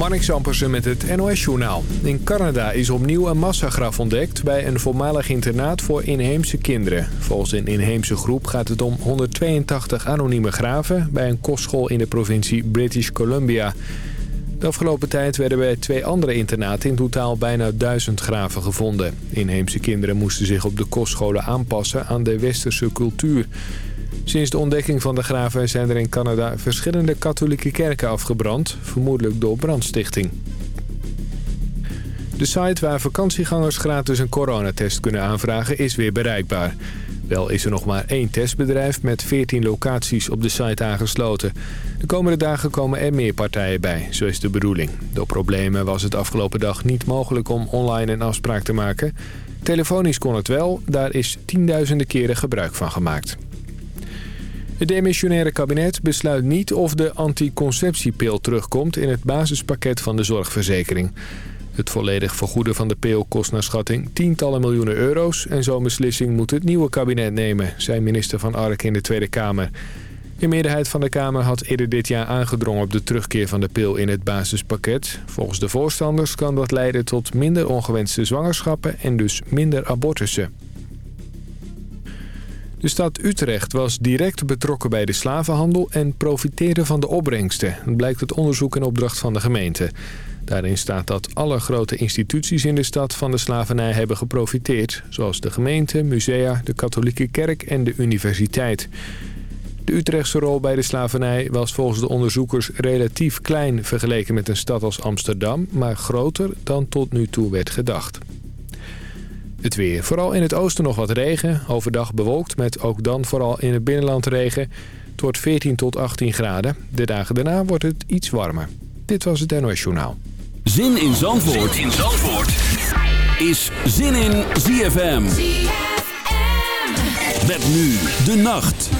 Marnix Ampersen met het NOS-journaal. In Canada is opnieuw een massagraf ontdekt bij een voormalig internaat voor inheemse kinderen. Volgens een inheemse groep gaat het om 182 anonieme graven bij een kostschool in de provincie British Columbia. De afgelopen tijd werden bij twee andere internaten in totaal bijna duizend graven gevonden. Inheemse kinderen moesten zich op de kostscholen aanpassen aan de westerse cultuur. Sinds de ontdekking van de graven zijn er in Canada verschillende katholieke kerken afgebrand, vermoedelijk door brandstichting. De site waar vakantiegangers gratis een coronatest kunnen aanvragen is weer bereikbaar. Wel is er nog maar één testbedrijf met 14 locaties op de site aangesloten. De komende dagen komen er meer partijen bij, zo is de bedoeling. Door problemen was het afgelopen dag niet mogelijk om online een afspraak te maken. Telefonisch kon het wel, daar is tienduizenden keren gebruik van gemaakt. Het demissionaire kabinet besluit niet of de anticonceptiepil terugkomt in het basispakket van de zorgverzekering. Het volledig vergoeden van de pil kost naar schatting tientallen miljoenen euro's... en zo'n beslissing moet het nieuwe kabinet nemen, zei minister Van Ark in de Tweede Kamer. De meerderheid van de Kamer had eerder dit jaar aangedrongen op de terugkeer van de pil in het basispakket. Volgens de voorstanders kan dat leiden tot minder ongewenste zwangerschappen en dus minder abortussen. De stad Utrecht was direct betrokken bij de slavenhandel en profiteerde van de opbrengsten. Blijkt het onderzoek in opdracht van de gemeente. Daarin staat dat alle grote instituties in de stad van de slavernij hebben geprofiteerd. Zoals de gemeente, musea, de katholieke kerk en de universiteit. De Utrechtse rol bij de slavernij was volgens de onderzoekers relatief klein... vergeleken met een stad als Amsterdam, maar groter dan tot nu toe werd gedacht. Het weer. Vooral in het oosten nog wat regen. Overdag bewolkt met ook dan vooral in het binnenland regen. Het wordt 14 tot 18 graden. De dagen daarna wordt het iets warmer. Dit was het NOS Journaal. Zin in Zandvoort, zin in Zandvoort. is Zin in ZFM. ZFM. Met nu de nacht.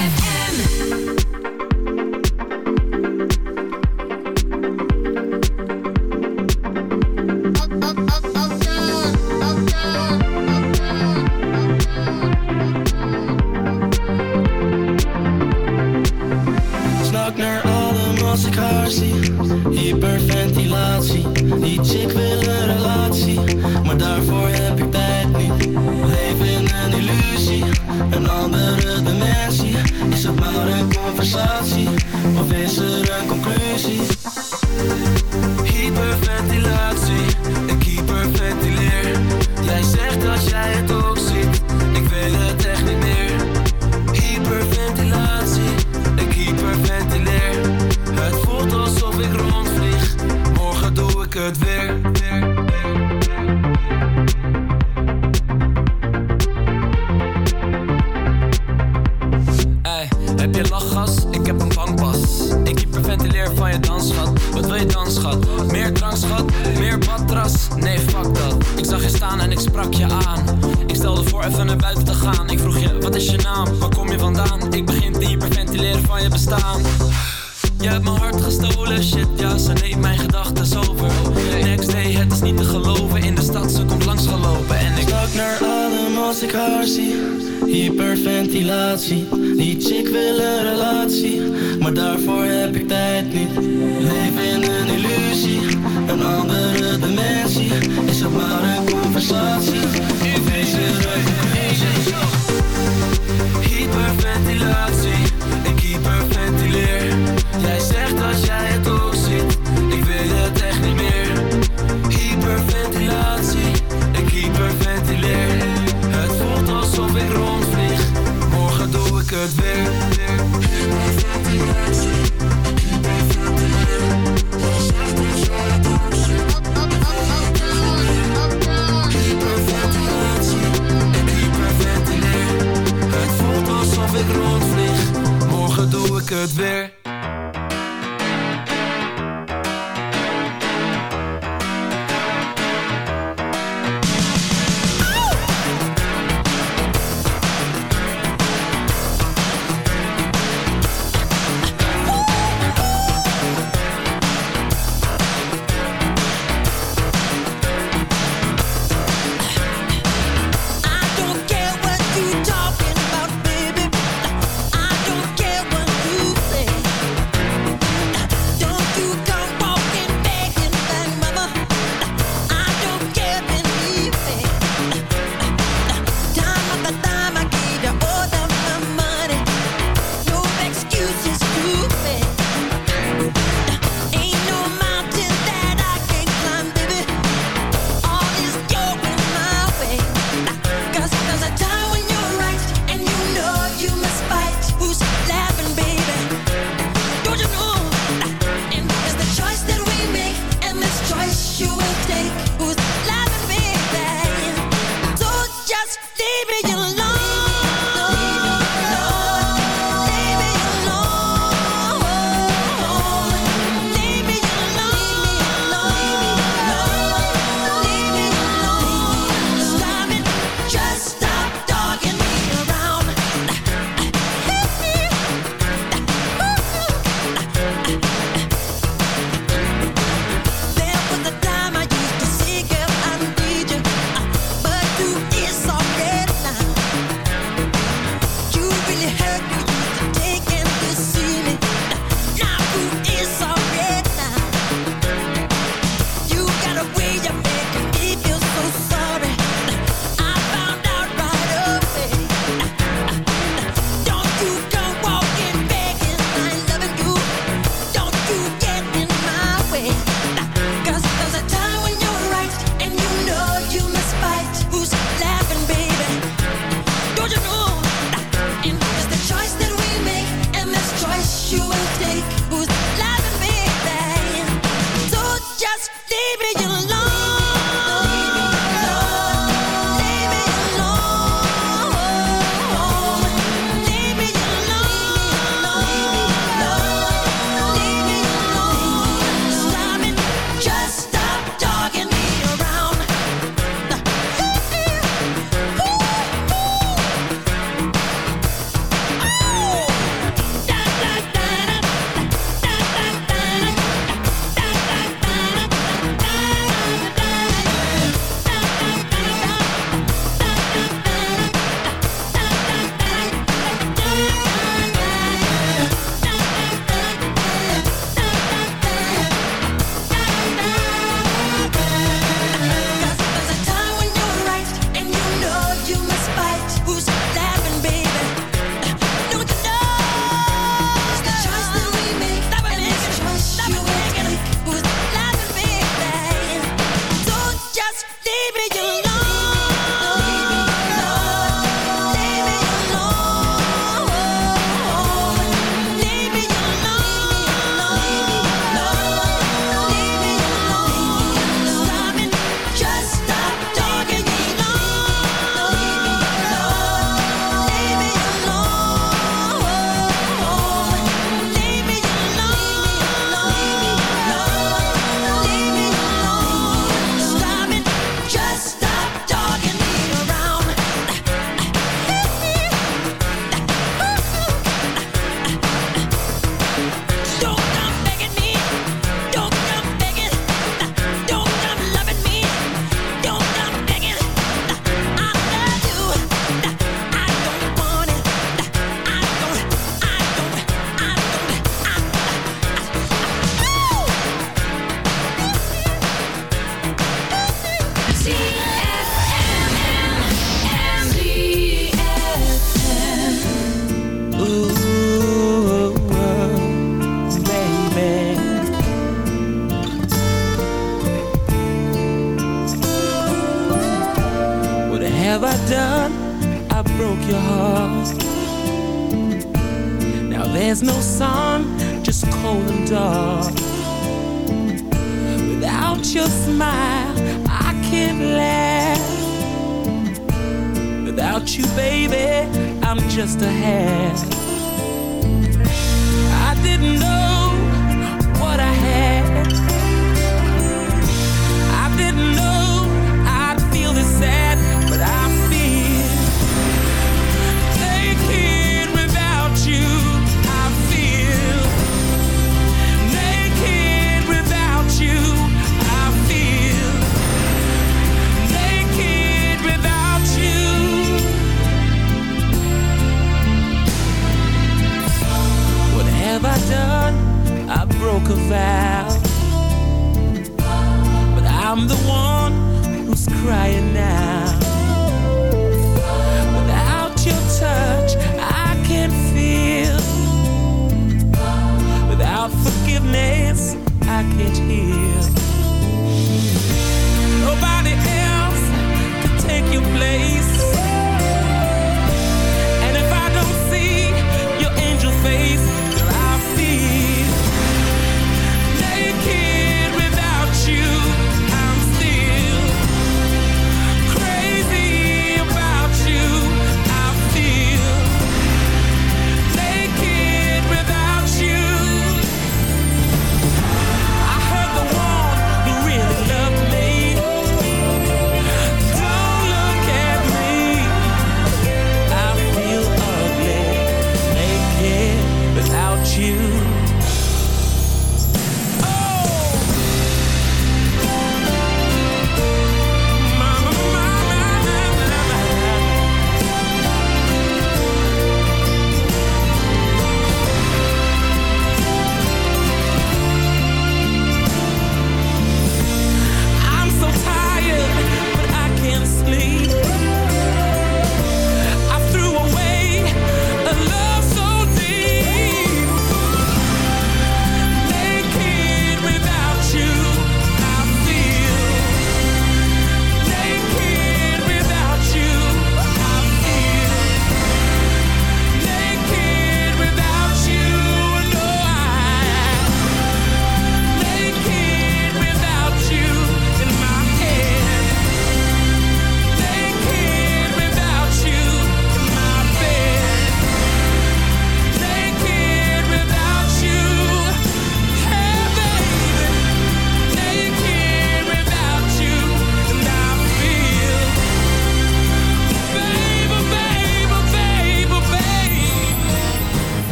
isn't here.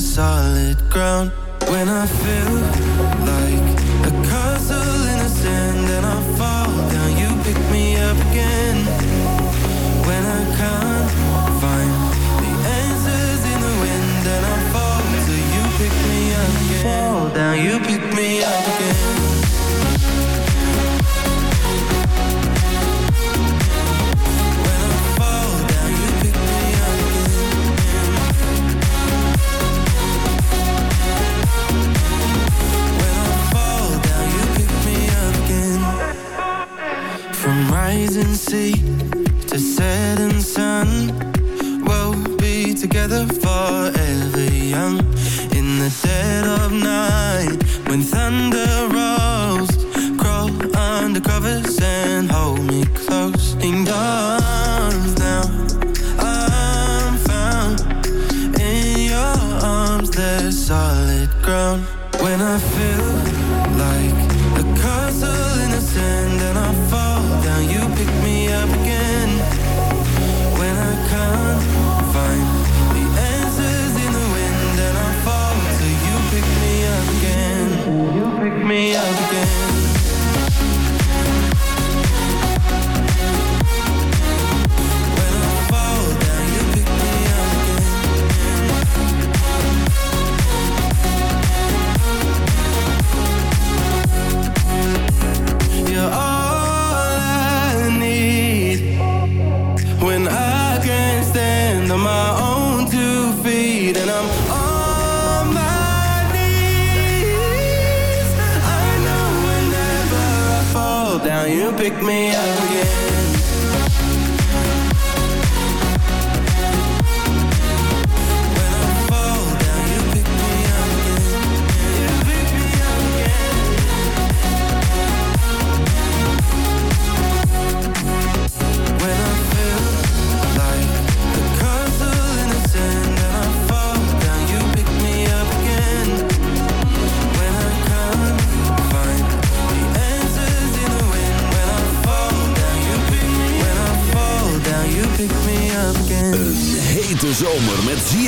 solid ground. When I feel like together forever young. In the dead of night When thunder you pick me up again